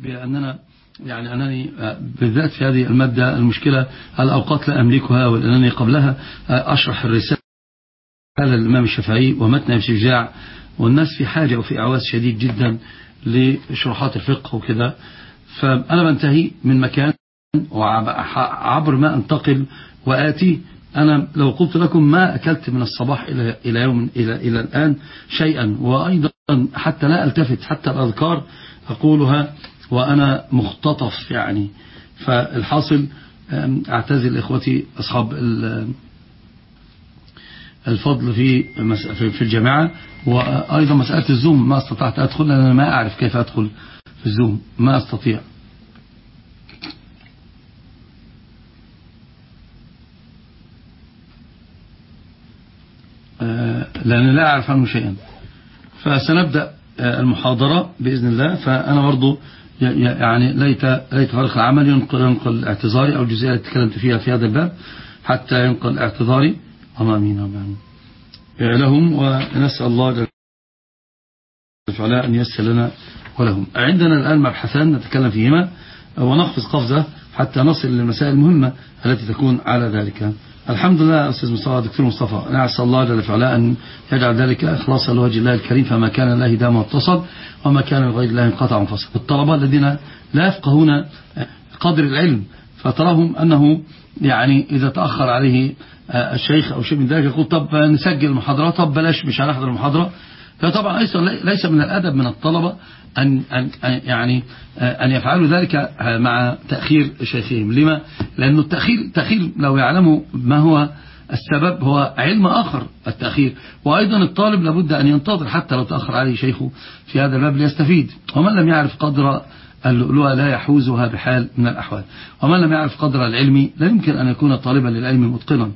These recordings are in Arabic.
بأننا يعني أنني بالذات في هذه المادة المشكلة الأوقات لا أملكها ولأنني قبلها؟ أشرح الرسالة للإمام الشافعي ومتن ابن شجاع والناس في حاجة وفي إعواز شديد جدا لشروحات الفقه وكذا. فأنا بنتهي من مكان وعبر ما أنتقل وآتي. أنا لو قلت لكم ما أكلت من الصباح إلى إلى يوم إلى إلى الآن شيئا وأيضا حتى لا ألتفت حتى الأذكار أقولها وأنا مختطف يعني. فالحاصل أعتزل إخوتي أصحاب الفضل في في الجامعة وأيضا مسألة الزوم ما استطعت أدخل لأن أنا ما أعرف كيف أدخل في الزوم. ما أستطيع. لأن لا أعرف عنه شيئا. فسنبدأ المحاضرة بإذن الله. فأنا برضو يعني ليت ليت فرق العمل ينقل, ينقل اعتذاري أو الجزئية التي تكلمت فيها في هذا الباب حتى ينقل اعتذاري آمين آمين. لهم ونسأل الله جل وعلا أن يسر لنا ولهم. عندنا الآن مبحثان نتكلم فيهما ونقفز قفزة حتى نصل للمسائل المهمة التي تكون على ذلك. الحمد لله أستاذ مصطفى دكتور مصطفى نسأل الله جل وعلا أن يجعل ذلك إخلاصا لوجه الله الكريم فما كان الله دام واتصل وما كان لغير الله انقطع وانفصل الطلبة الذين لا يفقهون قدر العلم فتراهم أنه يعني إذا تأخر عليه الشيخ أو شيء من ذلك يقول طب نسجل المحاضرة طب بلاش مش هنحضر المحاضرة. فطبعا ليس من الأدب من الطلبة أن, أن يعني أن يفعلوا ذلك مع تأخير شيخهم. لما؟ لأنه التأخير, التأخير لو يعلموا ما هو السبب هو علم آخر التأخير. وأيضا الطالب لابد أن ينتظر حتى لو تأخر عليه شيخه في هذا الباب ليستفيد. ومن لم يعرف قدر اللؤلؤة لا يحوزها بحال من الأحوال. ومن لم يعرف قدر العلم لا يمكن أن يكون طالبا للعلم متقنا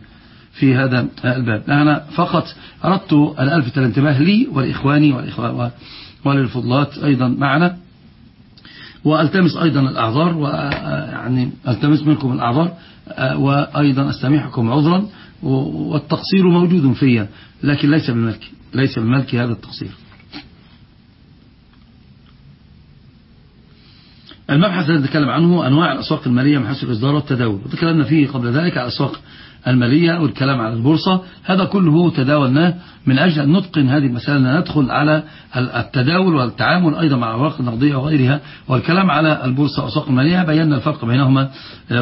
في هذا الباب. أنا فقط أردت أن ألفت الانتباه لي والإخواني والإخوة وللفضلات أيضا معنا وألتمس أيضا الأعذار ويعني ألتمس منكم الأعذار وأيضا أستميحكم عذرا والتقصير موجود فيا لكن ليس بملكي ليس بملكي هذا التقصير. المبحث الذي نتكلم عنه أنواع الأسواق المالية من حيث الإصدار والتداول وتكلمنا فيه قبل ذلك على الأسواق المالية والكلام على البورصة هذا كله تداولناه من أجل أن نتقن هذه المسألة أن ندخل على التداول والتعامل أيضا مع الأوراق النقدية وغيرها والكلام على البورصة والأسواق المالية بينا الفرق بينهما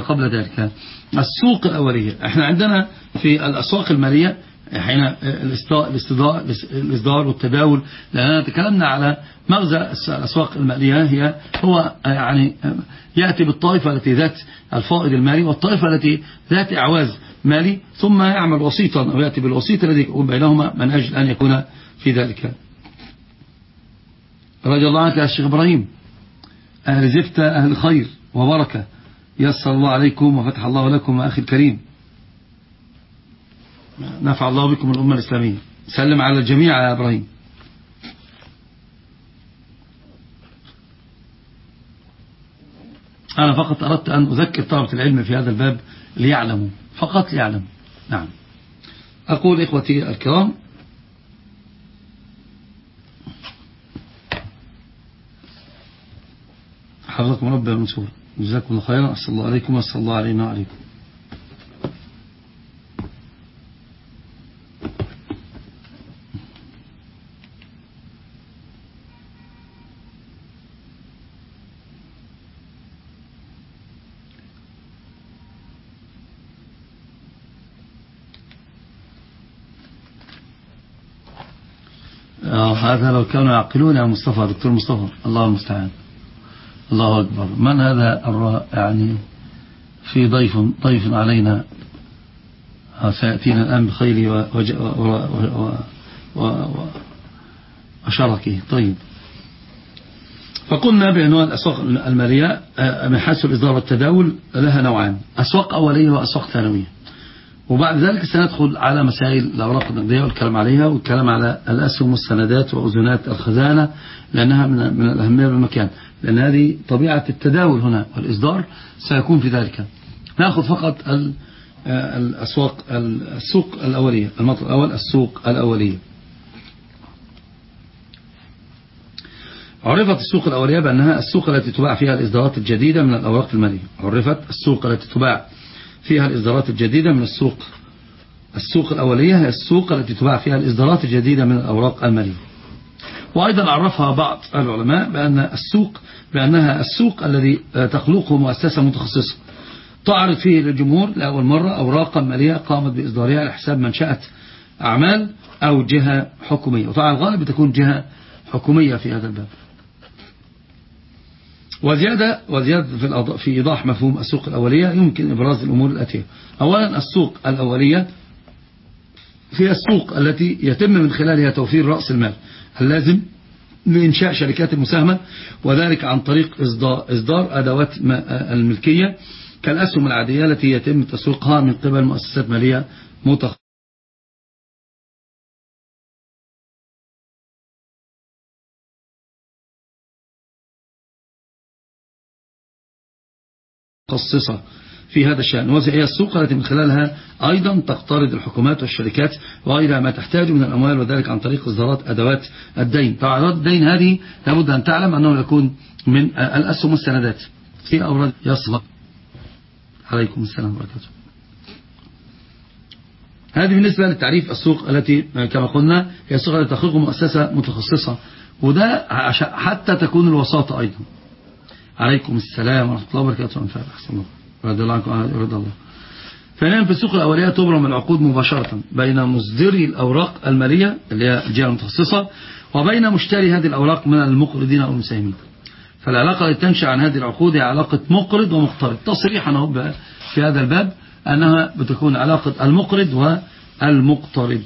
قبل ذلك. السوق الأولية إحنا عندنا في الأسواق المالية حين الاصدار, الاصدار والتداول لأننا تكلمنا على مغزى الأسواق المالية هي هو يعني يأتي بالطائفة التي ذات الفائض المالي والطائفة التي ذات إعواز مالي ثم يعمل وسيطا أو يأتي بالوسيط الذي يكون بينهما من أجل أن يكون في ذلك. رضي الله عنك يا الشيخ إبراهيم. أهل زفتة أهل خير وبركة. يسر الله عليكم وفتح الله لكم أخي الكريم. نفع الله بكم الأمة الإسلامية. سلم على الجميع يا إبراهيم. أنا فقط أردت أن أذكر طلبة العلم في هذا الباب ليعلموا. فقط ليعلموا نعم. أقول إخوتي الكرام حفظكم رب المنصور جزاكم الله خيرا. أسأل الله عليكم. وأسأل الله علينا وعليكم هذا لو كانوا يعقلون يا مصطفى دكتور مصطفى. الله المستعان. الله أكبر. من هذا يعني في ضيف ضيف علينا. سيأتينا الآن بخير وشركه. طيب. فقلنا بعنوان الأسواق المالية من حيث الإصدار والتداول لها نوعان. أسواق أولية وأسواق ثانوية. وبعد ذلك سندخل على مسائل الأوراق النقدية والكلام عليها والكلام على الأسهم والسندات وأذنات الخزانة لأنها من, من الأهمية بالمكان. لأن هذه طبيعة التداول هنا والإصدار سيكون في ذلك. نأخذ فقط الأسواق السوق الأولية المطلب الأول السوق الأولية. عرفت السوق الأولية بأنها السوق التي تباع فيها الإصدارات الجديدة من الأوراق المالية. عرفت السوق التي تباع فيها الإصدارات الجديدة من السوق. السوق الأولية هي السوق التي تباع فيها الإصدارات الجديدة من الأوراق المالية. وأيضا عرفها بعض العلماء بأن السوق بأنها السوق الذي تخلقه مؤسسة متخصصة. تعرض فيه للجمهور لأول مرة أوراقا مالية قامت بإصدارها على حساب منشأة أعمال أو جهة حكومية. وطبعا الغالب بتكون جهة حكومية في هذا الباب. وزيادة وزيادة في في إيضاح مفهوم السوق الأولية يمكن إبراز الأمور الأتية أولا السوق الأولية هي السوق التي يتم من خلالها توفير رأس المال اللازم لإنشاء شركات المساهمة وذلك عن طريق إصدار أدوات الملكية كالأسهم العادية التي يتم تسويقها من قبل مؤسسات مالية متخصصة. متخصصة في هذا الشأن. وهي السوق التي من خلالها أيضا تقترض الحكومات والشركات وغيرها ما تحتاج من الأموال وذلك عن طريق إصدارات أدوات الدين. فأدوات الدين هذه لابد أن تعلم أنه يكون من الأسهم والسندات في أوراد يصغر. عليكم السلام وبركاته هذه بالنسبة للتعريف السوق التي كما قلنا هي السوق التي تخلق مؤسسة متخصصة وده حتى تكون الوساطة أيضا. عليكم السلام ورحمة الله وبركاته. أحسن الله. رضي الله عنكم رضي الله. ثانيا في السوق الأولية تبرم العقود مباشرة بين مصدري الأوراق المالية اللي هي الجهة المتخصصة وبين مشتري هذه الأوراق من المقرضين أو المساهمين. فالعلاقة التي تنشأ عن هذه العقود هي علاقة مقرض ومقترض. تصريحا في هذا الباب أنها بتكون علاقة المقرض والمقترض.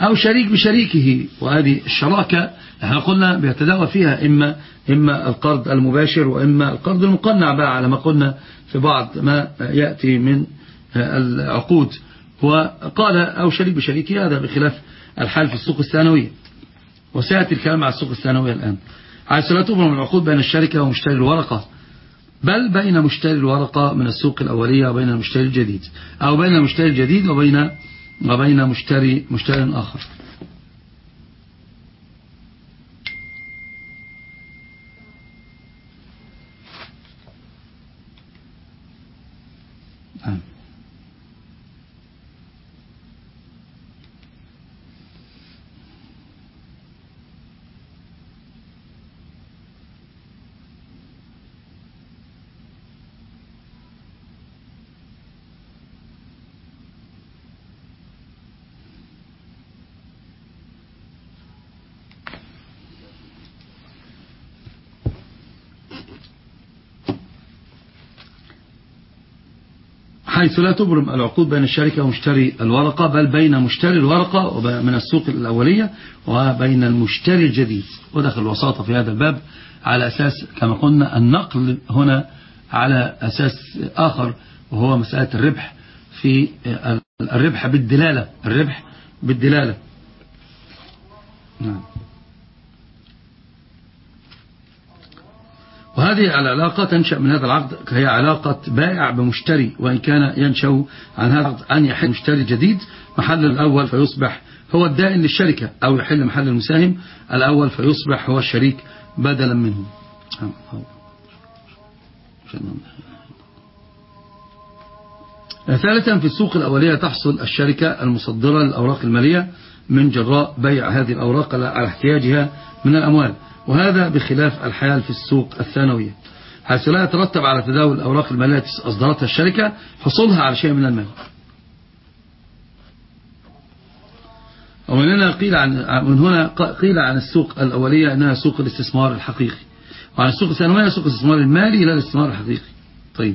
أو شريك بشريكه. وهذه الشراكة إحنا قلنا بيتداوى فيها إما, إما القرض المباشر وإما القرض المقنع بقى على ما قلنا في بعض ما يأتي من العقود. وقال أو شريك بشريكه هذا بخلاف الحال في السوق الثانوية وسيأتي الكلام على السوق الثانوية الآن. حيث لا تبرم العقود بين الشركة ومشتري الورقة. بل بين مشتري الورقة من السوق الأولية وبين المشتري الجديد. أو بين المشتري الجديد وبين وبين مشتري مشتري آخر. حيث لا تبرم العقود بين الشركة ومشتري الورقة بل بين مشتري الورقة من السوق الأولية وبين المشتري الجديد. ودخل الوساطة في هذا الباب على أساس كما قلنا النقل هنا على أساس آخر وهو مسألة الربح في الربح بالدلالة الربح بالدلالة. نعم. وهذه العلاقة تنشأ من هذا العقد هي علاقة بائع بمشتري وإن كان ينشأ عن هذا العقد أن يحل مشتري جديد محل الأول فيصبح هو الدائن للشركة أو يحل محل المساهم الأول فيصبح هو الشريك بدلا منه. ثالثا في السوق الأولية تحصل الشركة المصدرة للأوراق المالية من جراء بيع هذه الأوراق على احتياجها من الأموال. وهذا بخلاف الحال في السوق الثانوية. حيث لا يترتب على تداول الأوراق المالية التي أصدرتها الشركة حصولها على شيء من المال. ومن هنا قيل عن من هنا قيل عن السوق الأولية أنها سوق الاستثمار الحقيقي. وعن السوق الثانوية سوق الاستثمار المالي لا الاستثمار الحقيقي. طيب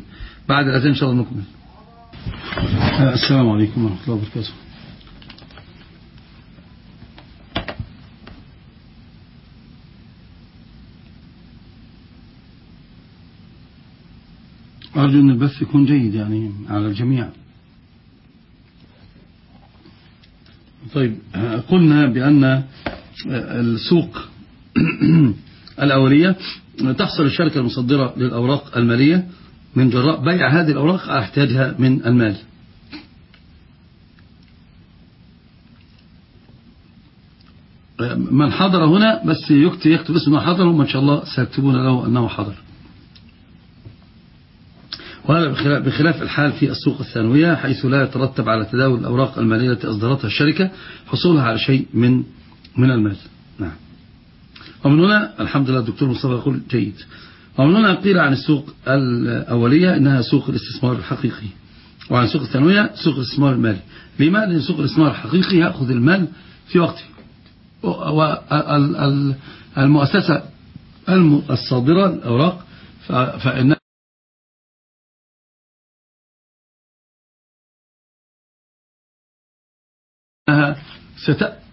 بعد الأذان إن شاء الله نكمل. السلام عليكم ورحمة الله وبركاته. أرجو أن البث يكون جيد يعني على الجميع. طيب قلنا بأن السوق الأولية تحصل الشركة المصدرة للأوراق المالية من جراء بيع هذه الأوراق احتياجها من المال. من حضر هنا بس يكتب, يكتب اسمه حضر وما شاء الله سيكتبون له أنه حضر. وهذا بخلاف الحال في السوق الثانوية حيث لا يترتب على تداول الأوراق المالية التي أصدرتها الشركة حصولها على شيء من من المال. نعم. ومن هنا الحمد لله الدكتور مصطفى يقول جيد. ومن هنا قيل عن السوق الأولية إنها سوق الاستثمار الحقيقي. وعن السوق الثانوية سوق الاستثمار المالي. لماذا؟ لأن سوق الاستثمار الحقيقي يأخذ المال في وقته. والمؤسسة الصادرة الأوراق فإنها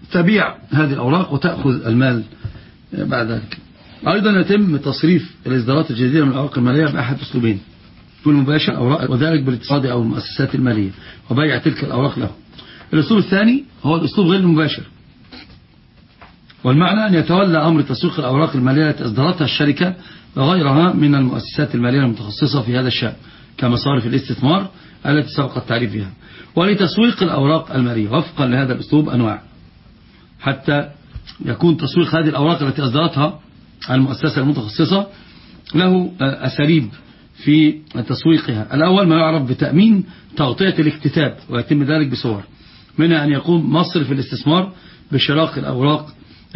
ستبيع هذه الأوراق وتأخذ المال بعد ذلك. أيضا يتم تصريف الإصدارات الجديدة من الأوراق المالية بأحد أسلوبين. بالمباشر أوراق وذلك بالاتصاد أو المؤسسات المالية وبيع تلك الأوراق له. الأسلوب الثاني هو الأسلوب غير المباشر والمعنى أن يتولى أمر تسويق الأوراق المالية التي أصدرتها الشركة وغيرها من المؤسسات المالية المتخصصة في هذا الشأن كمصارف الاستثمار التي سبق التعريف بها. ولتسويق الأوراق المالية وفقا لهذا الأسلوب أنواع. حتى يكون تسويق هذه الأوراق التي أصدرتها المؤسسة المتخصصة له أساليب في تسويقها. الأول ما يعرف بتأمين تغطية الاكتتاب ويتم ذلك بصور. منها أن يقوم مصرف الاستثمار بشراق الأوراق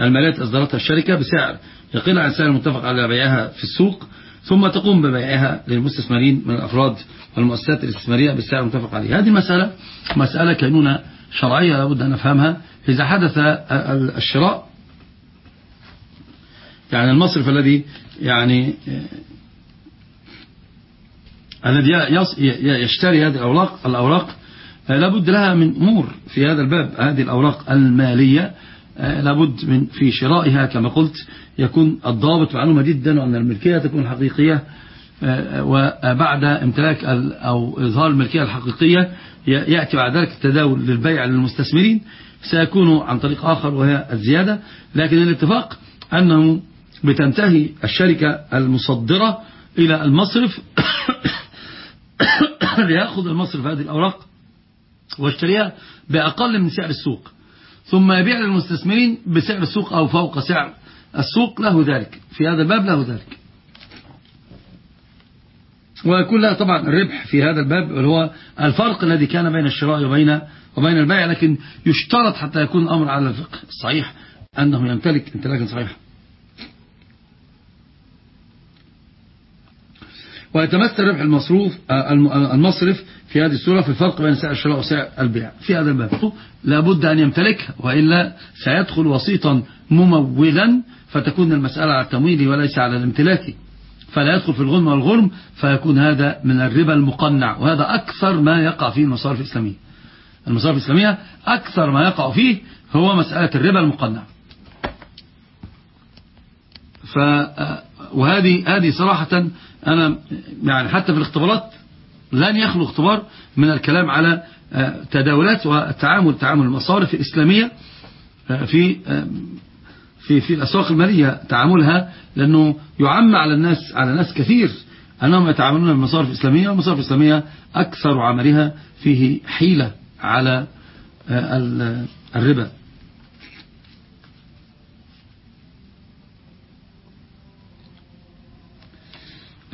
المالية أصدرتها الشركة بسعر يقل عن سعر المتفق على بيعها في السوق ثم تقوم ببيعها للمستثمرين من الأفراد والمؤسسات الاستثمارية بالسعر المتفق عليه. هذه المسألة مسألة كينونة شرعية لابد أن نفهمها. إذا حدث الشراء يعني المصرف الذي يعني الذي يشتري هذه الأوراق الأوراق لابد لها من أمور في هذا الباب. هذه الأوراق المالية لابد من في شرائها كما قلت يكون الضابط معلومة جدا وأن الملكية تكون حقيقية وبعد امتلاك أو إظهار الملكية الحقيقية يأتي بعد ذلك التداول للبيع للمستثمرين سيكون عن طريق آخر وهي الزيادة. لكن الاتفاق أنه بتنتهي الشركة المصدرة إلى المصرف ليأخذ المصرف هذه الأوراق واشتريها بأقل من سعر السوق. ثم يبيع للمستثمرين بسعر السوق أو فوق سعر السوق له ذلك. في هذا الباب له ذلك. ويكون لها طبعا الربح في هذا الباب اللي هو الفرق الذي كان بين الشراء وبين وبين البيع لكن يشترط حتى يكون الأمر على الفقه. الصحيح أنه يمتلك امتلاكا صحيحا ويتمثل ربح المصروف المصرف في هذه الصورة في الفرق بين سعر الشراء وسعر البيع. في هذا الباب. لابد أن يمتلكها وإلا سيدخل وسيطا ممولا فتكون المسألة على التمويل وليس على الامتلاك. فلا يدخل في الغنم والغرم فيكون هذا من الربا المقنع. وهذا أكثر ما يقع فيه المصارف الإسلامية. المصارف الإسلامية أكثر ما يقع فيه هو مسألة الربا المقنع. ف وهذه هذه صراحة أنا يعني حتى في الاختبارات لن يخلو اختبار من الكلام على تداولات والتعامل تعامل المصارف الإسلامية في في في الأسواق المالية تعاملها لأنه يعم على الناس على ناس كثير أنهم يتعاملون بالمصارف الإسلامية والمصارف الإسلامية أكثر عملها فيه حيلة على الربا.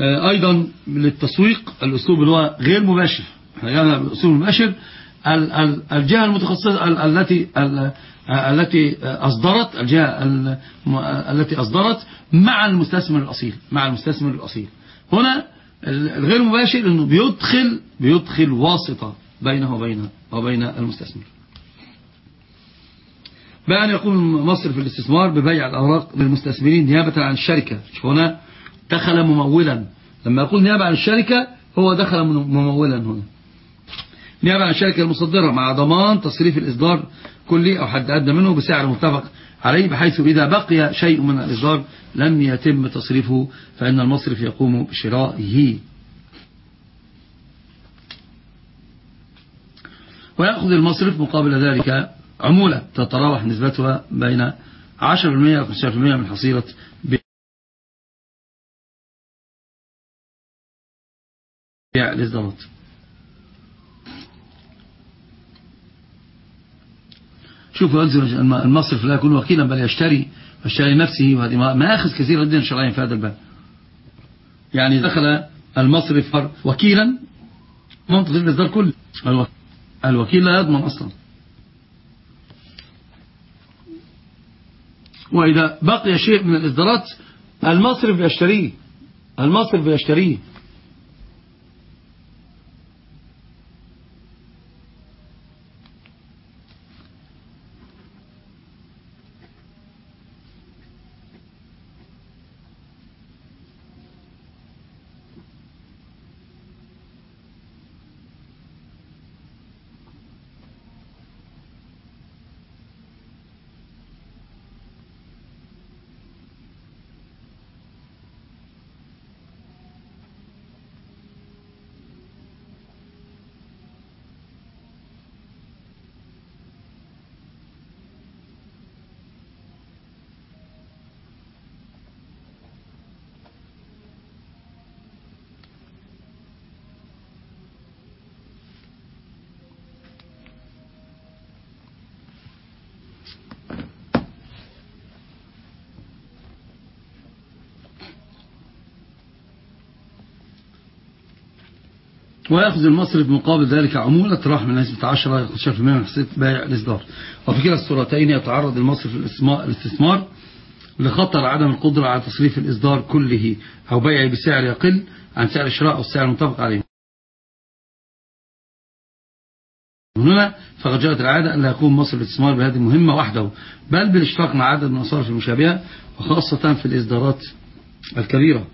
أيضا للتسويق الأسلوب اللي هو غير مباشر. إحنا الأسلوب المباشر الجهة المتخصصة التي التي أصدرت الجهة التي أصدرت مع المستثمر الأصيل مع المستثمر الأصيل. هنا الغير مباشر إنه بيدخل بيدخل واسطة بينه وبين وبين المستثمر. بأن يقوم مصر في الاستثمار ببيع الأوراق للمستثمرين نيابة عن الشركة. هنا دخل ممولا. لما يقول نيابة عن الشركة هو دخل ممولا هنا. نيابة عن الشركة المصدرة مع ضمان تصريف الإصدار كلي أو حد أدنى منه بسعر متفق عليه بحيث إذا بقي شيء من الإصدار لم يتم تصريفه فإن المصرف يقوم بشرائه. ويأخذ المصرف مقابل ذلك عمولة تتراوح نسبتها بين 10% و 15% من حصيلة الإصدارات شوفوا يلزم المصرف لا يكون وكيلا بل يشتري يشتري نفسه وهذه مآخذ كثيرة جدا شرعيا في هذا الباب يعني دخل المصرف وكيلا منطق الإصدار كله. الوكيل لا يضمن أصلا. وإذا بقي شيء من الإصدارات المصرف يشتريه. المصرف يشتريه. ويأخذ المصرف مقابل ذلك عمولة راح من نسبة 10 15% من حساب بائع الإصدار وفي كلا الصورتين يتعرض المصرف الاستثمار لخطر عدم القدرة على تصريف الإصدار كله أو بيعه بسعر يقل عن سعر الشراء أو السعر المتفق عليه. هنا فقد جاءت العادة أن يكون مصرف الاستثمار بهذه المهمة وحده بل بالاشتراك مع عدد من الأصارف المشابهة وخاصة في الإصدارات الكبيرة.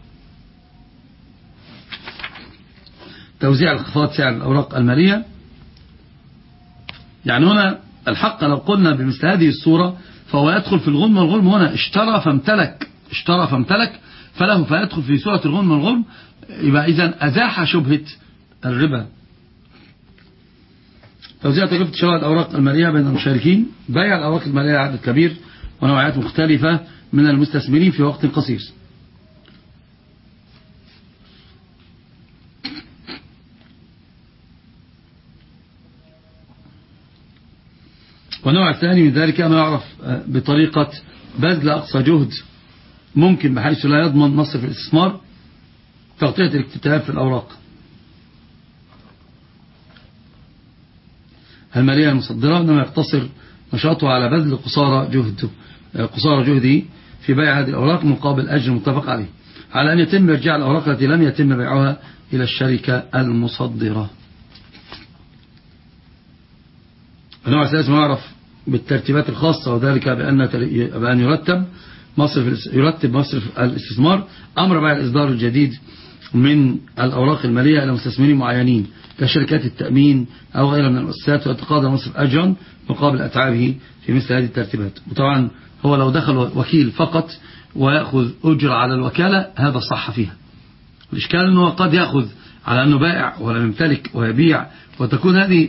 توزيع انخفاض سعر الأوراق المالية. يعني هنا الحق لو قلنا بمثل هذه الصورة فهو يدخل في الغنم والغلم هنا اشترى فامتلك اشترى فامتلك فله فيدخل في سورة الغنم والغلم يبقى إذا أزاح شبهة الربا. توزيع تكلفة شراء الأوراق المالية بين المشاركين. بيع الأوراق المالية عدد كبير ونوعيات مختلفة من المستثمرين في وقت قصير. والنوع الثاني من ذلك ما يعرف آه، بطريقة بذل أقصى جهد ممكن بحيث لا يضمن مصرف الاستثمار تغطية الاكتتاب في الأوراق. المالية المصدرة إنما يقتصر نشاطه على بذل قصارى جهده آه، قصارى جهده في بيع هذه الأوراق مقابل أجر متفق عليه على أن يتم إرجاع الأوراق التي لم يتم بيعها إلى الشركة المصدرة. النوع الثالث ما يعرف بالترتيبات الخاصة وذلك بأن بأن يرتب مصرف يرتب مصرف الاستثمار أمر بيع الإصدار الجديد من الأوراق المالية إلى مستثمرين معينين كشركات التأمين أو غيرها من المؤسسات ويتقاضى مصرف أجرا مقابل أتعابه في مثل هذه الترتيبات. وطبعا هو لو دخل وكيل فقط ويأخذ أجر على الوكالة هذا صح فيها. الإشكال أنه قد يأخذ على أنه بائع ولا يمتلك ويبيع. وتكون هذه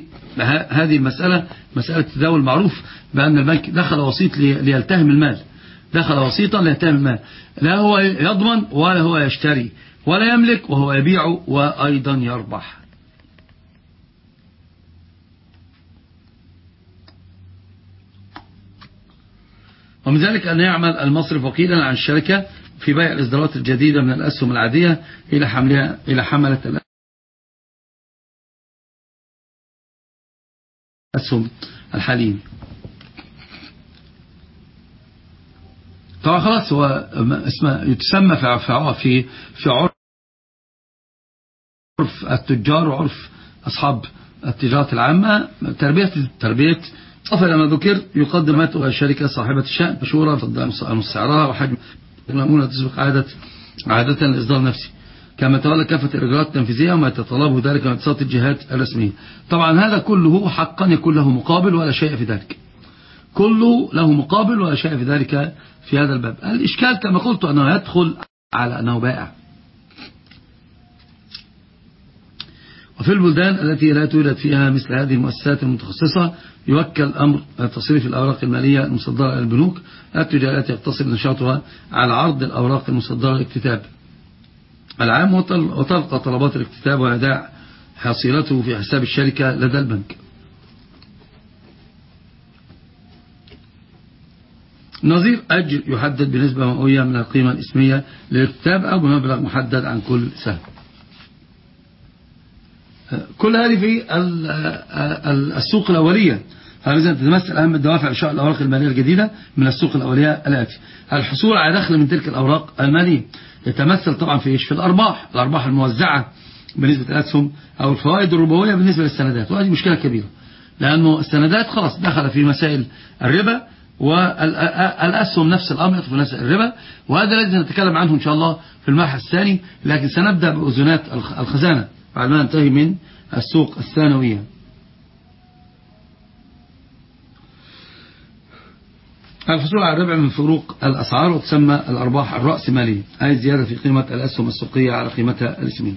هذه المسألة مسألة تداول معروف بأن البنك دخل وسيط ليلتهم المال. دخل وسيطا ليلتهم المال. لا هو يضمن ولا هو يشتري. ولا يملك وهو يبيع وأيضا يربح. ومن ذلك أن يعمل المصرف وكيلا عن الشركة في بيع الإصدارات الجديدة من الأسهم العادية إلى حملها إلى حملة الأسهم الحاليين طبعا خلاص هو اسمه يتسمى في في في عرف التجار وعرف أصحاب التجارة العامة. تربية تربية أفضل ما ذكر يقدمته الشركة صاحبة الشأن مشهورة المستعراء وحجم المأمونة تسبق عادة عادة الإصدار نفسي. كما تولى كافة الإجراءات التنفيذية وما تتطلبه ذلك من اتصال الجهات الرسمية. طبعا هذا كله حقا يكون له مقابل ولا شيء في ذلك. كله له مقابل ولا شيء في ذلك في هذا الباب. الإشكال كما قلت أنه يدخل على أنه بائع. وفي البلدان التي لا توجد فيها مثل هذه المؤسسات المتخصصة يوكل أمر تصريف الأوراق المالية المصدرة إلى البنوك. التجارات يقتصر نشاطها على عرض الأوراق المصدرة للاكتتاب. العام وتلقى طلبات الاكتتاب وإيداع حصيلته في حساب الشركة لدى البنك. نظير أجر يحدد بنسبة مئوية من القيمة الإسمية للكتاب أو بمبلغ محدد عن كل سهم. كل هذه في السوق الأولية. فلازم تتمثل أهم الدوافع لشاء الأوراق المالية الجديدة من السوق الأولية الآتي الحصول على دخل من تلك الأوراق المالية. يتمثل طبعا في إيش؟ في الأرباح. الأرباح الموزعة بالنسبة للأسهم أو الفوائد الربوية بالنسبة للسندات وهذه مشكلة كبيرة لأنه السندات خلاص دخل في مسائل الربا والأسهم نفس الأمر في مسائل الربا وهذا الذي نتكلم عنه إن شاء الله في المبحث الثاني لكن سنبدأ بأذنات الخزانة بعد ما ننتهي من السوق الثانوية. الحصول على الربع من فروق الأسعار وتسمى الأرباح الرأسمالية. أي زيادة في قيمة الأسهم السوقية على قيمتها الاسمية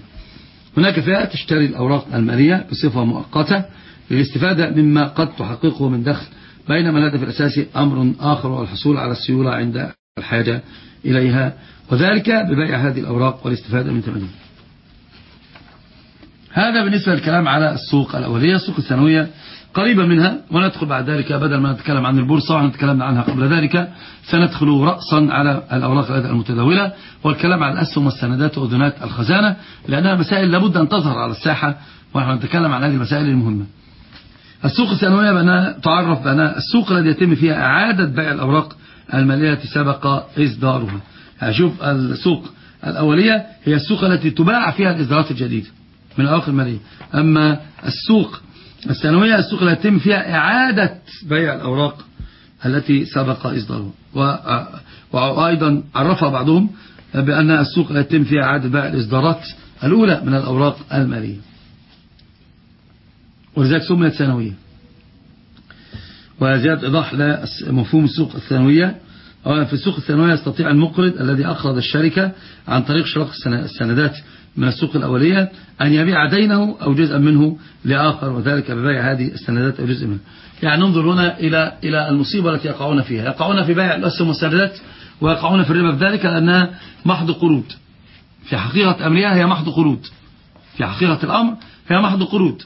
هناك فئة تشتري الأوراق المالية بصفة مؤقتة للاستفادة مما قد تحققه من دخل بينما الهدف الأساسي أمر آخر هو الحصول على السيولة عند الحاجة إليها وذلك ببيع هذه الأوراق والاستفادة من ثمنها. هذا بالنسبة للكلام على السوق الأولية السوق الثانوية. قريبة منها وندخل بعد ذلك بدل ما نتكلم عن البورصة ونحن تكلمنا عنها قبل ذلك سندخل رأسا على الأوراق المتداولة والكلام عن الأسهم والسندات وأذنات الخزانة لأنها مسائل لابد أن تظهر على الساحة ونحن نتكلم عن هذه المسائل المهمة. السوق الثانوية بأنها تعرف بأنها السوق الذي يتم فيها إعادة بيع الأوراق المالية التي سبق إصدارها. شوف السوق الأولية هي السوق التي تباع فيها الإصدارات الجديدة من الأوراق المالية. أما السوق الثانوية السوق التي يتم فيها إعادة بيع الأوراق التي سبق إصدارها وأيضا عرفها بعضهم بأن السوق التي يتم فيها إعادة بيع الإصدارات الأولى من الأوراق المالية. ولذلك سميت ثانوية. وزيادة إيضاح لمفهوم السوق الثانوية. في السوق الثانوية يستطيع المقرض الذي أقرض الشركة عن طريق شراء السندات من السوق الأولية أن يبيع دينه أو جزءا منه لآخر وذلك ببيع هذه السندات أو جزء منه. يعني ننظر هنا إلى إلى المصيبة التي يقعون فيها. يقعون في بيع الأسهم والسندات ويقعون في الربا في ذلك لأنها محض قروض في حقيقة أمرها هي محض قروض في حقيقة الأمر هي محض قروض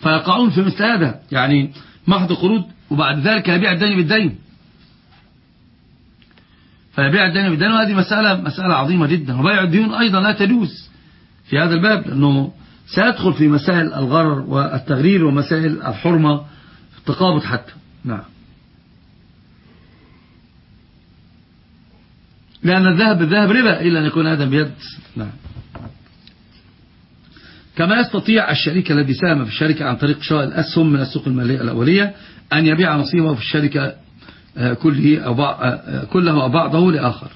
فيقعون في مثل هذا. يعني محض قروض وبعد ذلك يبيع الدين بالدين. فيبيع الدين بالدين وهذه مسألة, مسألة عظيمة جدا. وبيع الديون أيضا لا تجوز في هذا الباب لأنه سيدخل في مسائل الغرر والتغرير ومسائل الحرمة التقابض حتى. نعم. لأن الذهب بالذهب ربا إلا أن يكون هذا بيد. نعم. كما يستطيع الشريك الذي ساهم في الشركة عن طريق شراء الأسهم من السوق المالية الأولية أن يبيع نصيبه في الشركة كله كله بعضه لآخر.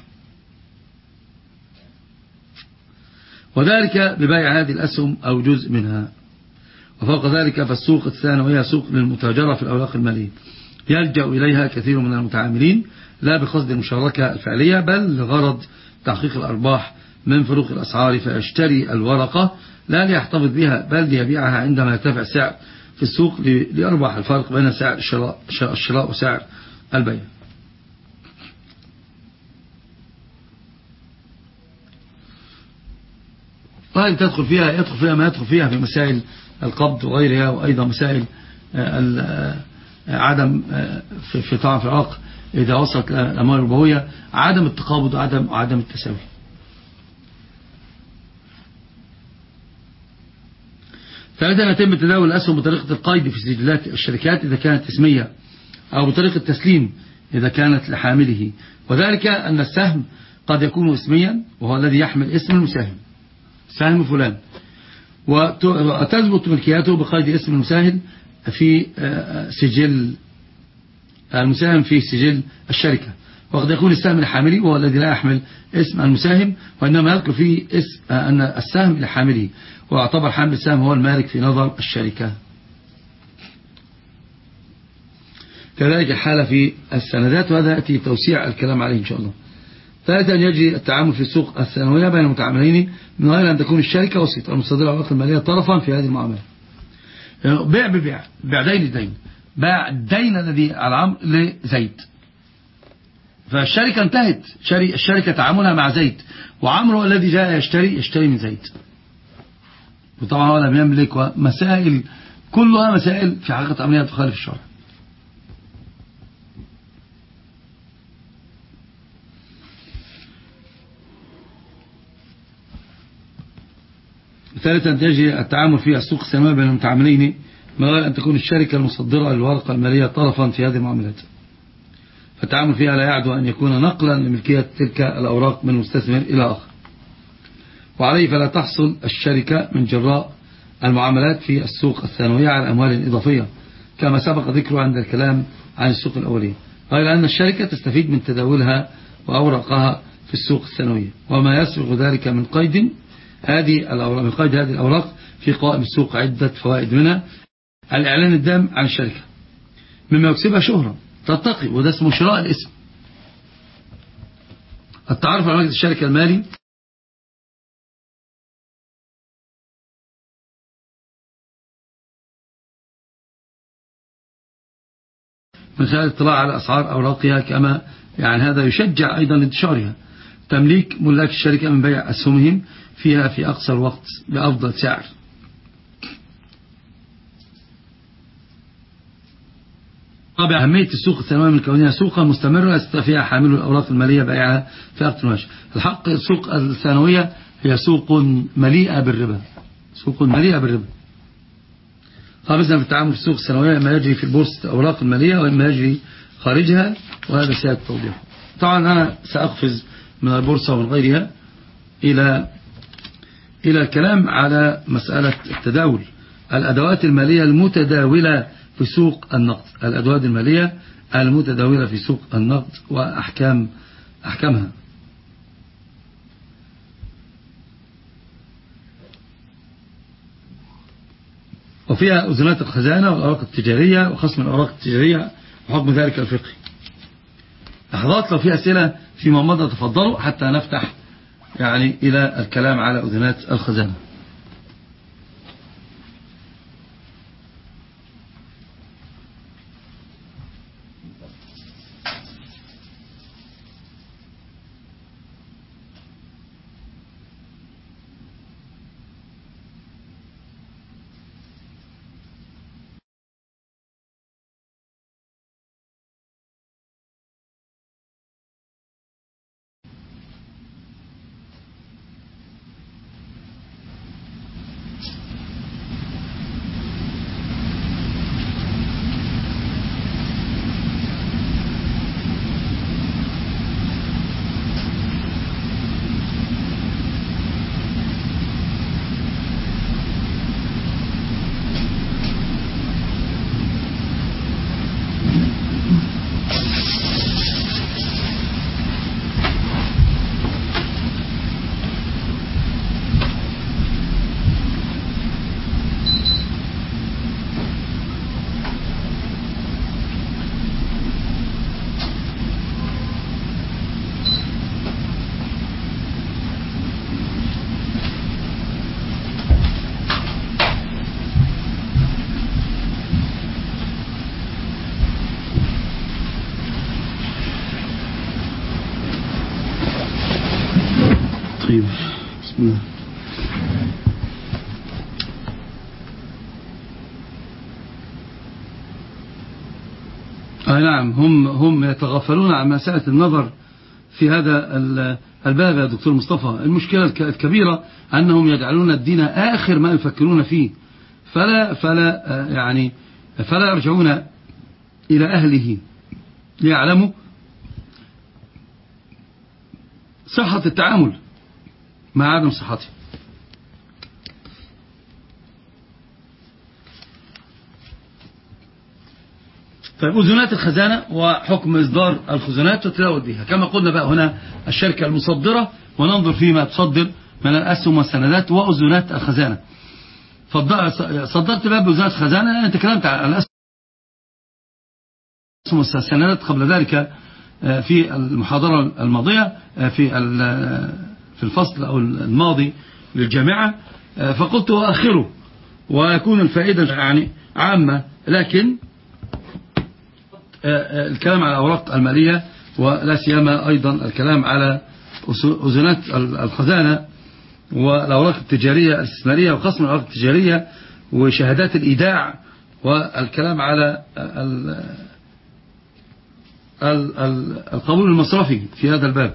وذلك ببيع هذه الأسهم أو جزء منها. وفوق ذلك فالسوق الثانوية سوق للمتاجرة في الأوراق المالية. يلجأ إليها كثير من المتعاملين لا بقصد المشاركة الفعلية بل لغرض تحقيق الأرباح من فروق الأسعار فيشتري الورقة لا ليحتفظ بها بل ليبيعها عندما يرتفع السعر في السوق ليربح الفرق بين سعر الشراء, الشراء وسعر البيع. طيب تدخل فيها يدخل فيها ما يدخل فيها في مسائل القبض وغيرها وأيضا مسائل آه، آه، عدم آه، في في العراق إذا وصلت الأموال الربوية عدم التقابض وعدم عدم التساوي. ثالثا يتم تداول الأسهم بطريقة القيد في سجلات الشركات إذا كانت اسمية أو بطريقة التسليم إذا كانت لحامله. وذلك أن السهم قد يكون اسميا وهو الذي يحمل اسم المساهم. سهم فلان. وتثبت ملكياته بقيد اسم المساهم في آه، سجل المساهم في سجل الشركة. وقد يكون السهم الحاملي وهو الذي لا يحمل اسم المساهم وإنما يذكر فيه اسم آه، أن السهم لحامله. ويعتبر حامل السهم هو المالك في نظر الشركة. كذلك الحالة في السندات وهذا يأتي توسيع الكلام عليه إن شاء الله. ثالثا يجري التعامل في السوق الثانوية بين المتعاملين من غير أن تكون الشركة وسيطة المصدرة العلاقة المالية طرفا في هذه المعاملة. يعني بيع ببيع بيع دين لدين. باع الدين الذي على عمرو لزيد. فالشركة انتهت. الشركة تعاملها مع زيد. وعمرو الذي جاء يشتري يشتري من زيد. وطبعا هو لم يملك مسائل كلها مسائل في حقيقة أمنية تخالف الشرع. ثالثا يجري التعامل في السوق السنوية بين المتعاملين من غير أن تكون الشركة المصدرة للورقة المالية طرفا في هذه المعاملات. فالتعامل فيها لا يعدو أن يكون نقلا لملكية تلك الأوراق من مستثمر إلى آخر. وعليه فلا تحصل الشركة من جراء المعاملات في السوق الثانوية على أموال إضافية كما سبق ذكره عند الكلام عن السوق الأولية غير أن الشركة تستفيد من تداولها وأوراقها في السوق الثانوية وما يسبق ذلك من قيد هذه الأوراق من هذه الأوراق في قائم السوق عدة فوائد منها الإعلان الدام عن الشركة. مما يكسبها شهرة تتقي وده اسمه شراء الاسم. التعرف على مجلس الشركة المالي من خلال الاطلاع على أسعار أوراقها كما يعني هذا يشجع أيضا انتشارها. تمليك ملاك الشركة من بيع أسهمهم فيها في أقصر وقت بأفضل سعر. طبعا أهمية السوق من كونها سوقا مستمرة يستطيع فيها حامل الأوراق المالية بيعها في وقت ماشي الحق السوق الثانوية هي سوق مليئة بالربا. سوق مليئة بالربا. خامسا في التعامل في السوق الثانوية إما يجري في البورصة الأوراق المالية وإما يجري خارجها وهذا سيأتي توضيحه طبعا أنا سأقفز من البورصة ومن غيرها إلى إلى الكلام على مسألة التداول. الأدوات المالية المتداولة في سوق النقد. الأدوات المالية المتداولة في سوق النقد وأحكام أحكامها. وفيها أذنات الخزانة والأوراق التجارية وخصم الأوراق التجارية وحكم ذلك الفقهي لحظات لو في أسئلة فيما مضى تفضلوا حتى نفتح يعني إلى الكلام على أذنات الخزانة طيب بسم الله آه نعم هم هم يتغفلون عن مسألة النظر في هذا الباب يا دكتور مصطفى. المشكلة الكبيرة أنهم يجعلون الدين آخر ما يفكرون فيه. فلا فلا يعني فلا يرجعون إلى أهله ليعلموا صحة التعامل مع عدم صحته طيب أذنات الخزانة وحكم إصدار الخزانات وتلاوت بها. كما قلنا بقى هنا الشركة المصدرة وننظر فيما تصدر من الأسهم والسندات وأذنات الخزانة. صدرت بقى بأذنات الخزانة أنا تكلمت عن الأسهم والسندات قبل ذلك في المحاضرة الماضية في في الفصل أو الماضي للجامعة فقلت أخره ويكون الفائدة يعني عامة لكن الكلام على الأوراق المالية ولا سيما أيضا الكلام على أذنات الخزانة والأوراق التجارية الاستثمارية وقسم الأوراق التجارية وشهادات الإيداع والكلام على القبول المصرفي في هذا الباب.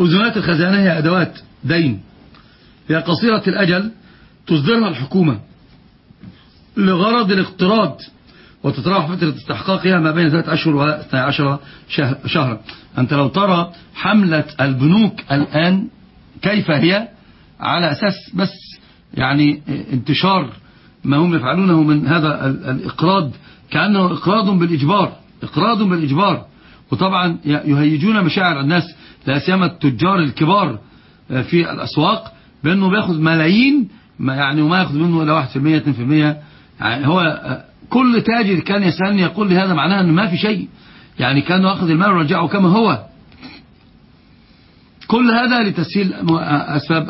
أذنات الخزانة هي أدوات دين. هي قصيرة الأجل تصدرها الحكومة. لغرض الاقتراض وتتراوح فترة استحقاقها ما بين ثلاث أشهر و 12 شهرا. أنت لو ترى حملة البنوك الآن كيف هي؟ على أساس بس يعني انتشار ما هم يفعلونه من هذا الإقراض كأنه إقراض بالإجبار إقراض بالإجبار. وطبعا يهيجون مشاعر الناس لا سيما التجار الكبار في الأسواق بأنه بياخذ ملايين يعني وما ياخذ منه إلا 1% 2% يعني هو كل تاجر كان يسألني يقول لي هذا معناه أنه ما في شيء. يعني كان يأخذ المال ويرجعه كما هو. كل هذا لتسهيل أسباب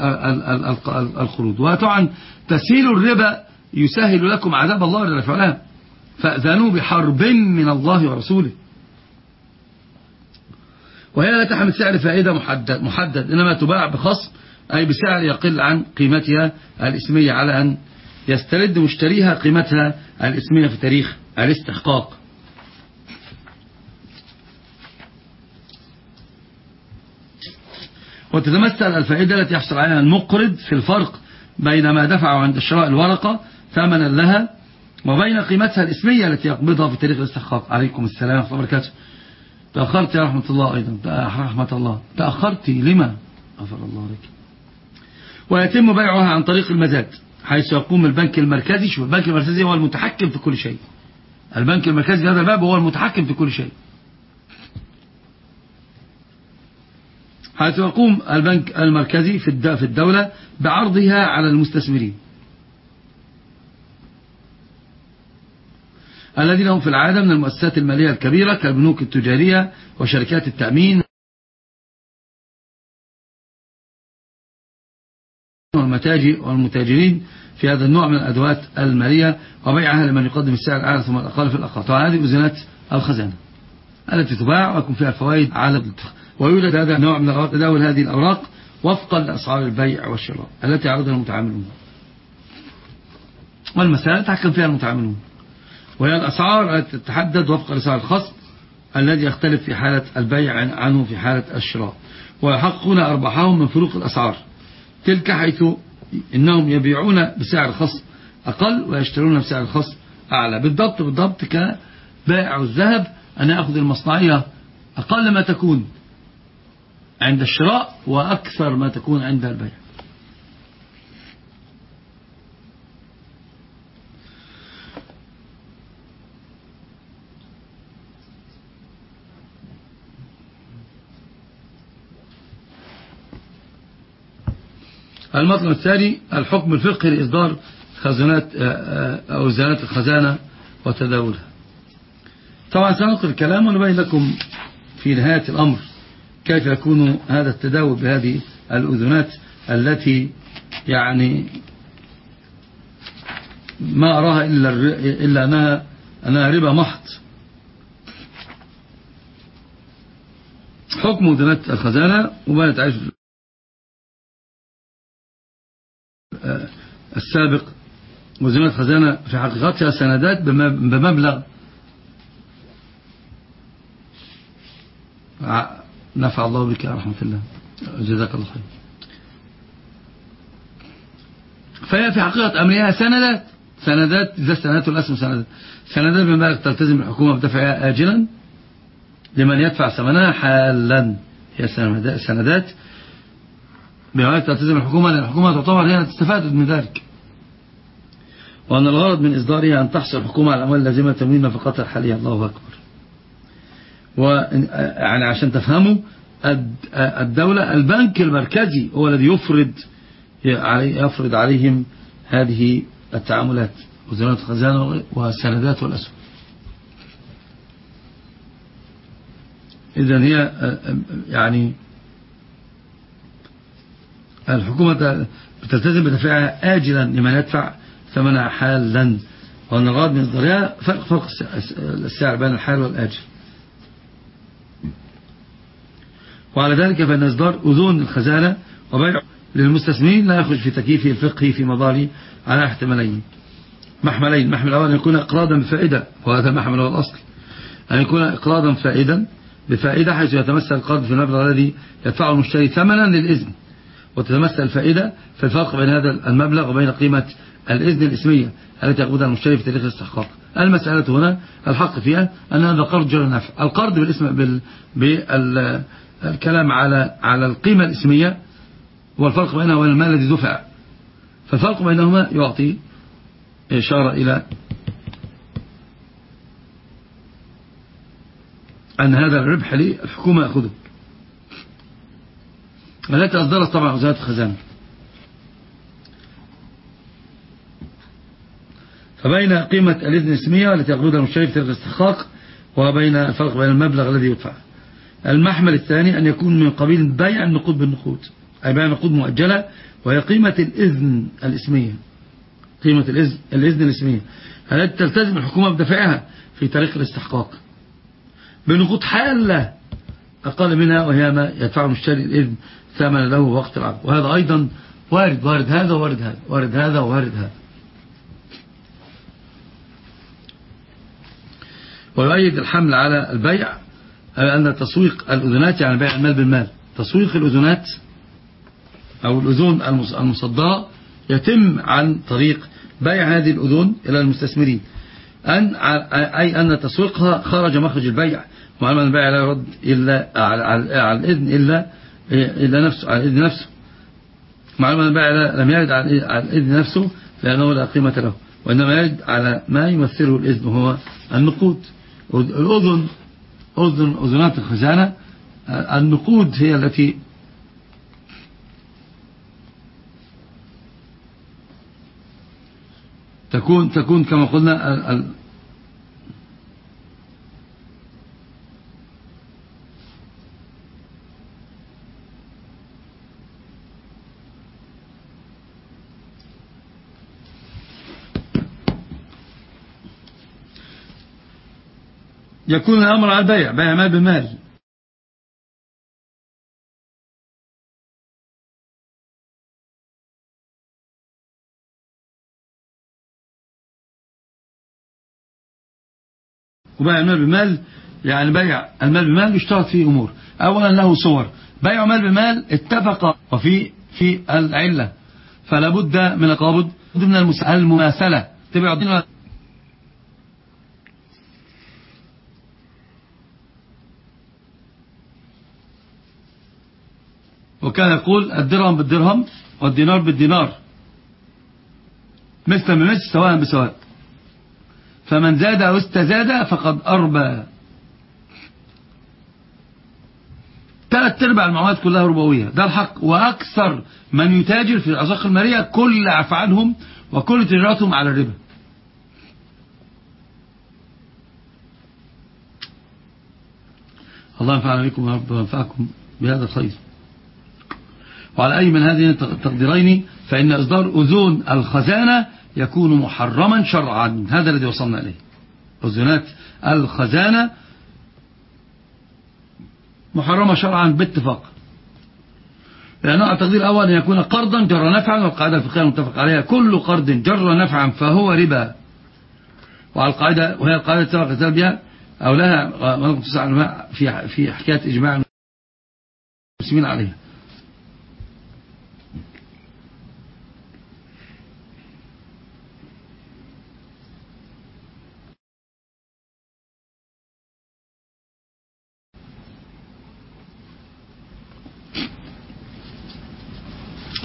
الخروج وطبعا تسهيل الربا يسهل لكم عذاب الله جل وعلا فأذنوا بحرب من الله ورسوله. وهي لا تحمل سعر فائدة محدد, محدد إنما تباع بخصم أي بسعر يقل عن قيمتها الإسمية على أن يسترد مشتريها قيمتها الإسمية في تاريخ الاستحقاق. وتتمثل الفائدة التي يحصل عليها المقرض في الفرق بين ما دفعه عند شراء الورقة ثمنا لها وبين قيمتها الإسمية التي يقبضها في تاريخ الاستحقاق. عليكم السلام ورحمة الله وبركاته. تأخرت يا رحمة الله أيضا. رحمة الله. تأخرت لما؟ غفر الله لك. ويتم بيعها عن طريق المزاد. حيث يقوم البنك المركزي شوف البنك المركزي هو المتحكم في كل شيء. البنك المركزي هذا الباب هو المتحكم في كل شيء. حيث يقوم البنك المركزي في الدولة بعرضها على المستثمرين. الذين هم في العادة من المؤسسات المالية الكبيرة كالبنوك التجارية وشركات التأمين والمتاجر والمتاجرين في هذا النوع من الأدوات المالية وبيعها لمن يقدم السعر الأعلى ثم الأقل في الأقل. طبعا هذه أذنات الخزانة التي تباع ويكون فيها الفوائد على ويوجد هذا النوع من الأوراق تداول هذه الأوراق وفقا لأسعار البيع والشراء التي يعرضها المتعاملون. والمسائل تحكم فيها المتعاملون. وهي الأسعار التي تتحدد وفق لسعر الخصم الذي يختلف في حالة البيع عنه في حالة الشراء. ويحققون أرباحهم من فروق الأسعار. تلك حيث إنهم يبيعون بسعر خصم أقل ويشترون بسعر خصم أعلى. بالضبط بالضبط كبائع الذهب أنا أخذ المصنعية أقل ما تكون عند الشراء وأكثر ما تكون عند البيع. المطلب الثاني الحكم الفقهي لإصدار خزانات آه، آه، أو زانات الخزانة وتداولها. طبعا سننقل الكلام ونبين لكم في نهاية الأمر كيف يكون هذا التداول بهذه الأذنات التي يعني ما أراها إلا, إلا أنها, أنها ربا محض. حكم أذنات الخزانة وما تعرف السابق وزنة خزانة في حقيقتها سندات بمبلغ نفع الله بك يا رحمة الله. جزاك الله خير. فهي في حقيقة أمرها سندات. سندات إذا سندات الأسم سندات. سندات بمبلغ تلتزم الحكومة بدفعها آجلا لمن يدفع ثمنها حالا. هي سندات بمبلغ تلتزم الحكومة لأن الحكومة تعتبر هي تستفاد من ذلك. وأن الغرض من إصدارها أن تحصل الحكومة على الأموال اللازمة تمويل نفقاتها الحالية. الله أكبر. ويعني عشان تفهموا الدولة البنك المركزي هو الذي يفرض يفرض عليهم هذه التعاملات. وزارة الخزانة والسندات والأسهم. إذا هي يعني الحكومة بتلتزم بدفعها آجلا لمن يدفع ثمنها حالا. وأن الغرض من إصدارها فرق فرق السعر بين الحال والآجل. وعلى ذلك فإن إصدار أذون الخزانة وبيع للمستثمرين لا يخرج في تكييفه الفقهي في مضاري على احتمالين. محملين. محمل الأول أن يكون إقراضا بفائدة وهذا محمل هو الأصل. أن يكون إقراضا فائدا بفائدة حيث يتمثل القرض في المبلغ الذي يدفعه المشتري ثمنا للإذن. وتتمثل الفائدة في الفرق بين هذا المبلغ وبين قيمة الإذن الإسمية التي يقبضها المشتري في تاريخ الاستحقاق. المسألة هنا الحق فيها أن هذا قرض جر نفع. القرض بالاسم بال بالكلام على على القيمة الإسمية والفرق بينها وبين المال الذي دفع. فالفرق بينهما يعطي إشارة إلى أن هذا الربح للحكومة يأخذه. التي أصدرت طبعا وزارة الخزانة. فبين قيمة الإذن الاسمية التي يقبضها المشتري في الاستحقاق وبين الفرق بين المبلغ الذي يدفع. المحمل الثاني أن يكون من قبيل بيع النقود بالنقود أي بيع نقود مؤجلة وهي قيمة الإذن الإسمية. قيمة الإذن, الإذن الإسمية. التي تلتزم الحكومة بدفعها في تاريخ الاستحقاق؟ بنقود حالة أقل منها وهي ما يدفع المشتري الإذن ثمن له وقت العقد وهذا أيضا وارد وارد هذا وارد هذا وارد هذا وارد هذا. ويؤيد الحمل على البيع أن تسويق الأذنات يعني بيع المال بالمال. تسويق الأذنات أو الأذون المصدرة يتم عن طريق بيع هذه الأذون إلى المستثمرين. أن أي أن تسويقها خرج مخرج البيع وعلم البيع لا يرد إلا على الإذن إلا إلا نفسه على الإذن نفسه. معلوم أن البيع لم يرد على الإذن نفسه لأنه لا قيمة له. وإنما يرد على ما يمثله الإذن وهو النقود. الأذن أذن أذنات الخزانة النقود هي التي تكون تكون كما قلنا يكون الأمر على البيع بيع مال بمال وبيع المال بمال يعني بيع المال بمال يشترط فيه أمور. أولا له صور. بيع مال بمال اتفق وفي في العلة. فلا بد من القابض من المماثلة. تبع وكان يقول الدرهم بالدرهم والدينار بالدينار. مثل بمثل سواء بسواء. فمن زاد أو استزاد فقد أربى. ثلاث أرباع المعاملات كلها ربوية. ده الحق. وأكثر من يتاجر في الأرزاق المالية كل أفعالهم وكل تجاراتهم على الربا. الله ينفعنا بكم وينفعكم بهذا الخير. وعلى أي من هذه التقديرين؟ فإن إصدار أذون الخزانة يكون محرما شرعا. هذا الذي وصلنا إليه. أذونات الخزانة محرمة شرعا باتفاق. لأنه التقدير الأول أن يكون قرضا جر نفعا والقاعدة الفقهية المتفق عليها كل قرض جر نفعا فهو ربا. وعلى القاعدة وهي القاعدة سبق بها أو لها في في حكاية إجماع المسلمين عليها.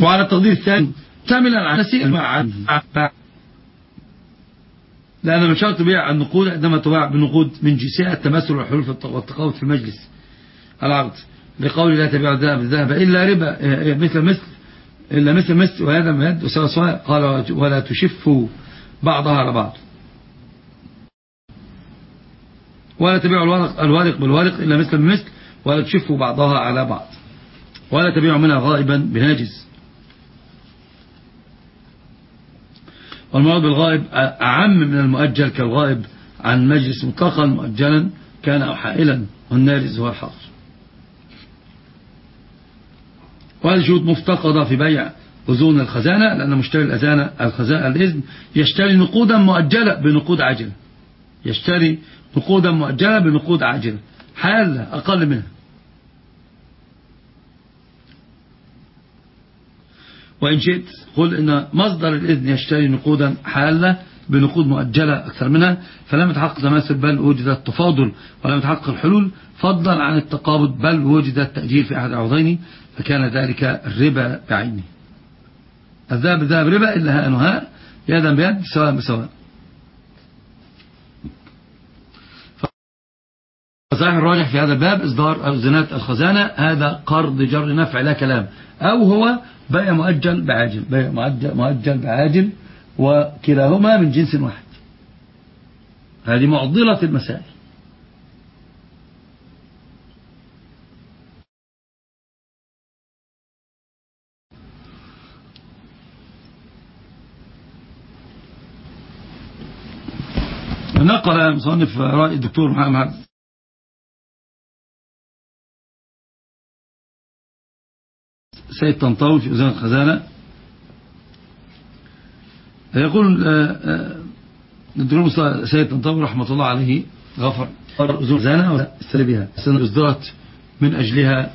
وعلى التقدير الثاني كاملا على مع لأن من شرط بيع النقود عندما تباع بنقود من جنسها التماثل والحلول والتقاوت في المجلس. العقد لقول لا تبيع الذهب الذهب إلا ربا مثل مثل إلا مثل مثل وهذا من يد وسوى سواء قال ولا تشفوا بعضها على بعض. ولا تبيع الورق, الورق بالورق إلا مثل بمثل ولا تشفوا بعضها على بعض. ولا تبيع منها غائبا بناجز والمراد بالغائب أعم من المؤجل كالغائب عن مجلس مطلقا مؤجلا كان أو حائلا والنارز هو الحاضر وهذه شروط مفتقدة في بيع أذون الخزانة لأن مشتري الأذانة الخزانة الإذن يشتري نقودا مؤجلة بنقود عاجلة يشتري نقودا مؤجلة بنقود عاجلة حالة أقل منها وإن شئت قل إن مصدر الإذن يشتري نقودا حالة بنقود مؤجلة أكثر منها فلم يتحقق تماثل بل وجد التفاضل ولم يتحقق الحلول فضلا عن التقابض بل وجد التأجيل في أحد العوضين فكان ذلك الربا بعينه. الذهب ذهب ربا إلا هاء وهاء يدا بيد سواء بسواء. صحيح الراجح في هذا الباب إصدار أوزنات الخزانة هذا قرض جر نفع لا كلام. أو هو بيع مؤجل بعاجل بيع مؤجل, بعاجل وكلاهما من جنس واحد. هذه معضلة المسائل. نقل مصنف رأي الدكتور محمد. سيد طنطاوي في أذان الخزانة يقول آه، آه، الدكتور سيد طنطاوي رحمة الله عليه غفر أذن الخزانة واستلي بها. السنة أصدرت من أجلها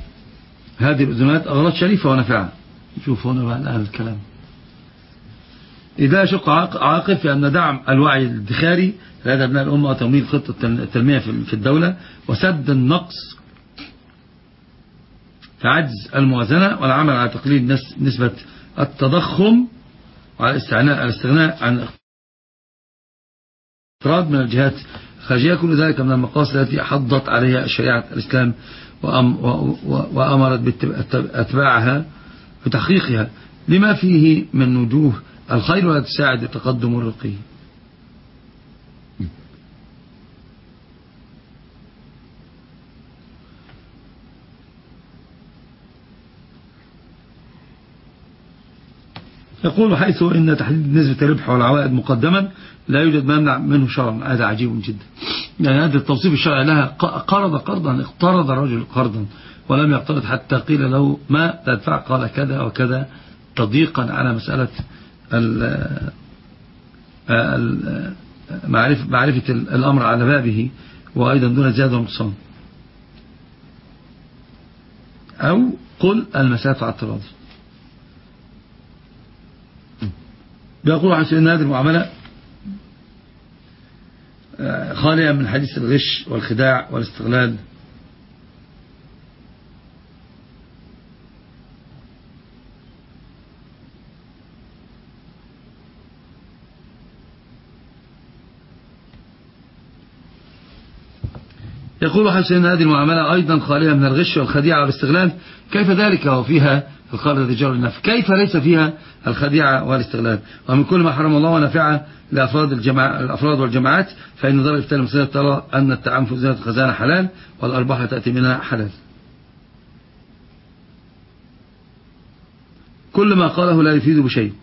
هذه الأذنات أغراض شريفة ونفعة شوف هنا بقى الآن الكلام. إذا شق عاقب في أن دعم الوعي الادخاري لدى أبناء الأمة وتمويل خطة التنمية في الدولة وسد النقص عجز الموازنة والعمل على تقليل نسبة التضخم وعلى الاستغناء عن اقتراض من الجهات الخارجية. كل ذلك من المقاصد التي حضت عليها شريعة الإسلام وأمرت باتباعها بتحقيقها لما فيه من وجوه الخير ولا تساعد التقدم يقول حيث إن تحديد نسبة الربح والعوائد مقدما لا يوجد ما يمنع منه شرعا. هذا عجيب جدا. يعني هذا التوصيف الشرعي لها قرض قرضا اقترض الرجل قرضا ولم يقترض حتى قيل له ما تدفع قال كذا وكذا تضييقا على مسألة معرفة, معرفة الأمر على بابه وأيضا دون زيادة ونقصان أو قل المسافة على التراضي بيقول عن سيدنا هذه المعاملة آه، خالية من حديث الغش والخداع والاستغلال. يقول حسين هذه المعاملة أيضا خالية من الغش والخديعة والاستغلال. كيف ذلك وفيها القرض تجار النفع كيف ليس فيها الخديعة والاستغلال؟ ومن كل ما حرم الله ونفعه لأفراد الجماع الأفراد والجماعات فإن درجة الفتاة المسلمة ترى أن التعامل في زينة الخزانة حلال والأرباح تأتي منها حلال. كل ما قاله لا يفيد بشيء.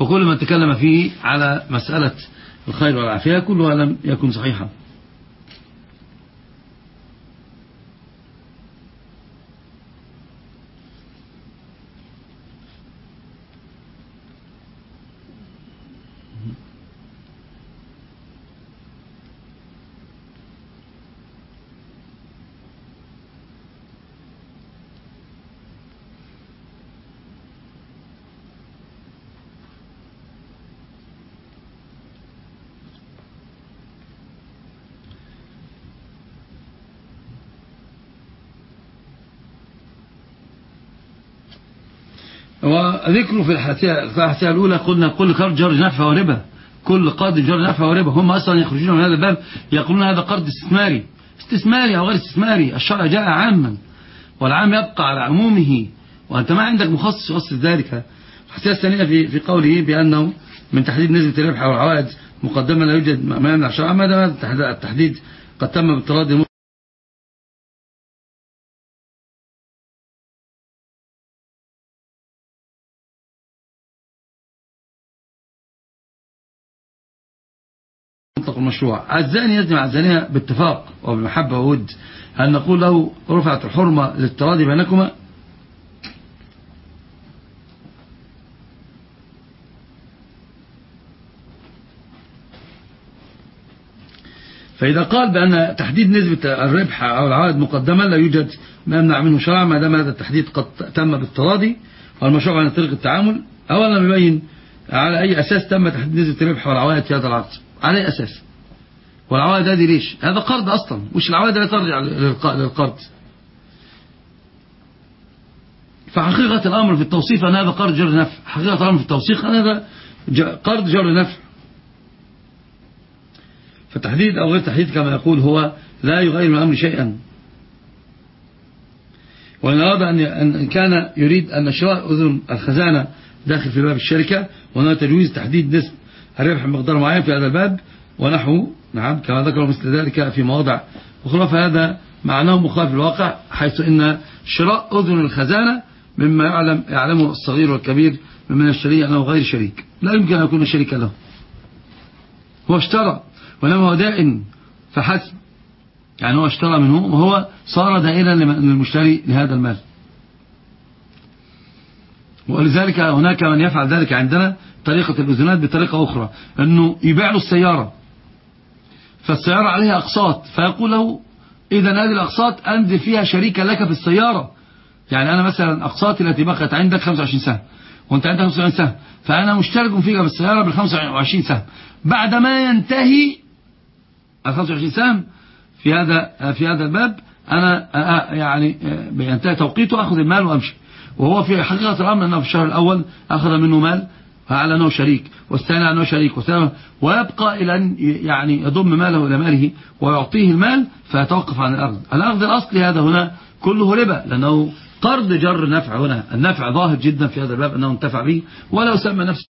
وكل ما تكلم فيه على مسألة الخير والعافية كلها لم يكن صحيحا وذكره في الحاتية الأولى قلنا كل قرض جار نفع وربا كل قرض جار نفع وربا هم أصلا يخرجون من هذا الباب يقولون هذا قرض استثماري. استثماري أو غير استثماري. الشرع جاء عاما. والعام يبقى على عمومه. وأنت ما عندك مخصص يخصص ذلك. الحاتية الثانية في في قوله بأنه من تحديد نسبة الربح والعوائد مقدما لا يوجد ما يمنع الشرع ما التحديد؟ قد تم منطق المشروع. الزاني يزني مع الزانية باتفاق وبمحبة وود هل نقول له رفعت الحرمة للتراضي بينكما؟ فإذا قال بأن تحديد نسبة الربح أو العائد مقدما لا يوجد ما يمنع منه شرع ما دام هذا التحديد قد تم بالتراضي والمشروع عن طريق التعامل. أولا يبين على أي أساس تم تحديد نسبة الربح والعوائد في هذا العقد على أساس. والعوائد هذه ليش؟ هذا قرض أصلا. مش العوائد لا ترجع للقرض. فحقيقة الأمر في التوصيف أن هذا قرض جر نفع. حقيقة الأمر في التوصيف أن هذا قرض جر نفع. فالتحديد أو غير تحديد كما يقول هو لا يغير من الأمر شيئا. وإن أراد أن كان يريد أن شراء أذن الخزانة داخل في باب الشركة وأنه تجويز تحديد نسب الربح بمقدار معين في هذا الباب ونحو نعم كما ذكروا مثل ذلك في مواضع أخرى فهذا معناه مخالف الواقع حيث إن شراء أذن الخزانة مما يعلم يعلمه الصغير والكبير ممن يشتريه أنه غير شريك. لا يمكن أن يكون شريكا له. هو اشترى ولما هو دائن فحسب. يعني هو اشترى منه وهو صار دائنا للمشتري لهذا المال. ولذلك هناك من يفعل ذلك عندنا طريقة الأذنات بطريقة أخرى أنه يبيع له السيارة. فالسيارة عليها أقساط فيقول له إذا هذه الأقساط أنزل فيها شريكا لك في السيارة. يعني أنا مثلا أقساطي التي بقت عندك 25 سهم وأنت عندك 25 سهم فأنا مشترك فيك بالسيارة بال 25 سهم. بعد ما ينتهي ال 25 سهم في هذا في هذا الباب أنا يعني بينتهي توقيته أخذ المال وأمشي. وهو في حقيقة الأمر أنه في الشهر الأول أخذ منه مال فعلى أنه شريك والثاني أنه شريك والثاني ويبقى إلى أن يعني يضم ماله إلى ماله ويعطيه المال فيتوقف عن الأخذ الأخذ الأصلي هذا هنا كله ربا لأنه قرض جر نفع هنا. النفع ظاهر جدا في هذا الباب أنه انتفع به ولو سمى نفسه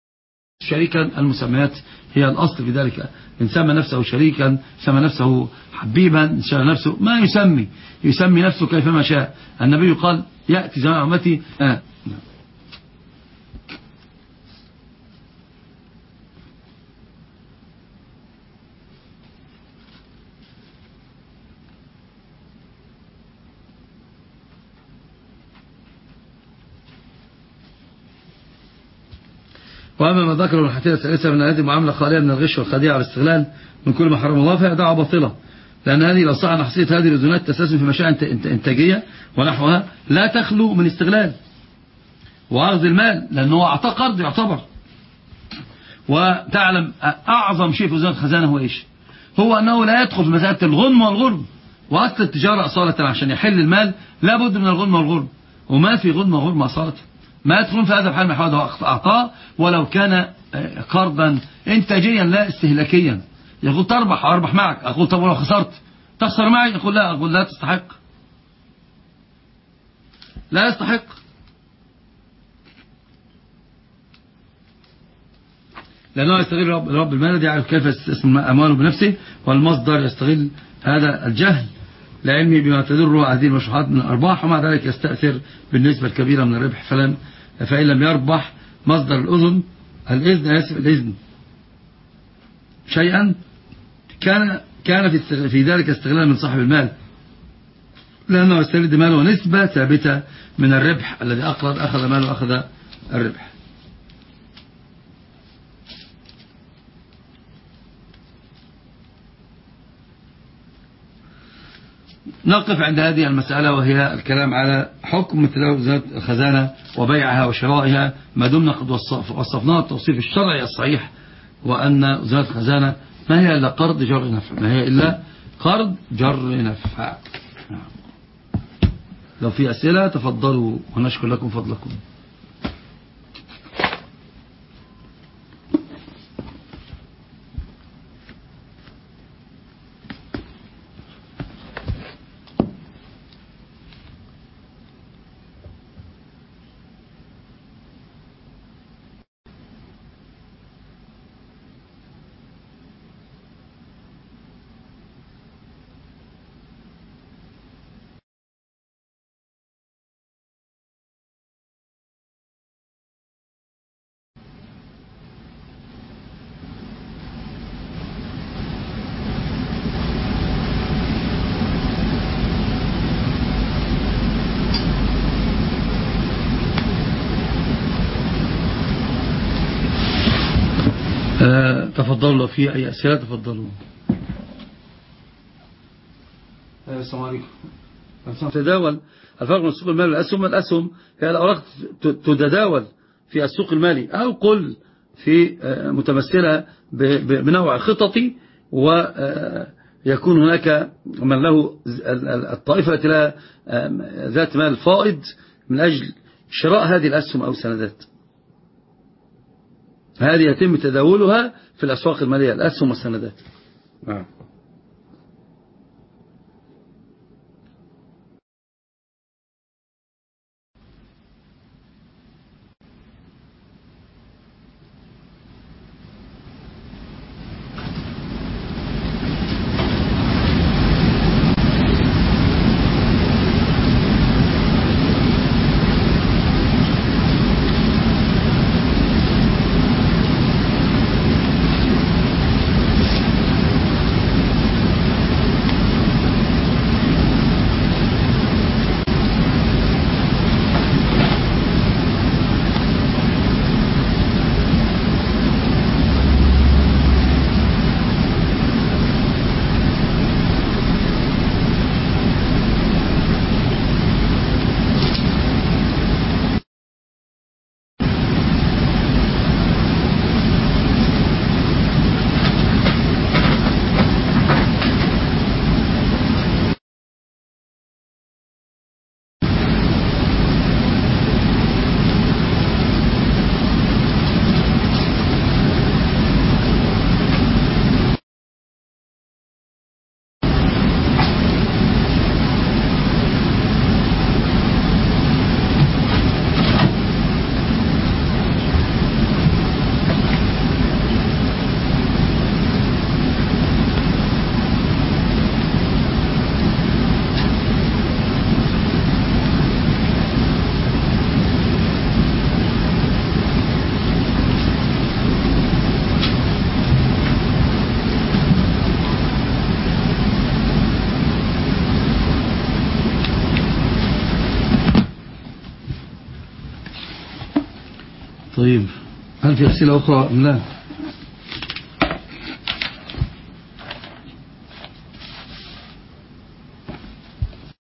شريكا المسميات هي الأصل في ذلك. إن سمى نفسه شريكا سمى نفسه حبيبا سمى نفسه ما يسمي يسمي نفسه كيفما شاء. النبي قال يأتي زمان أمتي آه وأما ما ذكره الحتية الثالثة من هذه المعاملة خالية من الغش والخديعة والاستغلال من كل ما حرم الله فهي دعوة باطلة. لأن هذه لو صح نحصية هذه الأذنات تستثمر في مشاعر إنتاجية ونحوها لا تخلو من استغلال. وأخذ المال لأنه أعطى قرض يعتبر. وتعلم أعظم شيء في وزارة الخزانة هو إيش؟ هو أنه لا يدخل في مسألة الغنم والغرم وأصل التجارة أصالة عشان يحل المال لابد من الغنم والغرم وما في غنم وغرم أصالة ما يدخلون في هذا الحال من حوادث أعطاه ولو كان قرضا إنتاجيا لا استهلاكيا. يقول تربح أربح معك. أقول طب ولو خسرت؟ تخسر معي؟ يقول لا. أقول لا تستحق. لا يستحق. لأنه يستغل رب, رب المال يعرف كيف يستثمر أمواله بنفسه والمصدر يستغل هذا الجهل لعلمه بما تدر هذه المشروعات من الأرباح ومع ذلك يستأثر بالنسبة الكبيرة من الربح. فلم فإن لم يربح مصدر الأذن الإذن آسف الإذن. شيئا كان كان في في ذلك استغلال من صاحب المال. لأنه يسترد ماله نسبة ثابتة من الربح الذي أقرض أخذ ماله أخذ الربح. نقف عند هذه المسألة وهي الكلام على حكم تلاوة الخزانة وبيعها وشرائها ما دمنا قد وصفناها التوصيف الشرعي الصحيح وأن وزارة الخزانة ما هي إلا قرض جر نفع ما هي إلا قرض جر نفع. لو في أسئلة تفضلوا ونشكر لكم فضلكم. تفضلوا لو في أي أسئلة تفضلوا. السلام عليكم. تداول الفرق بين السوق المالي والأسهم. الأسهم هي الأوراق تتداول في السوق المالي أو قل في متمثلة بنوع خططي ويكون هناك من له الطائفة التي لها ذات مال فائض من أجل شراء هذه الأسهم أو سندات هذه يتم تداولها في الأسواق المالية الأسهم والسندات. نعم. طيب هل في أسئلة أخرى؟ أم لا.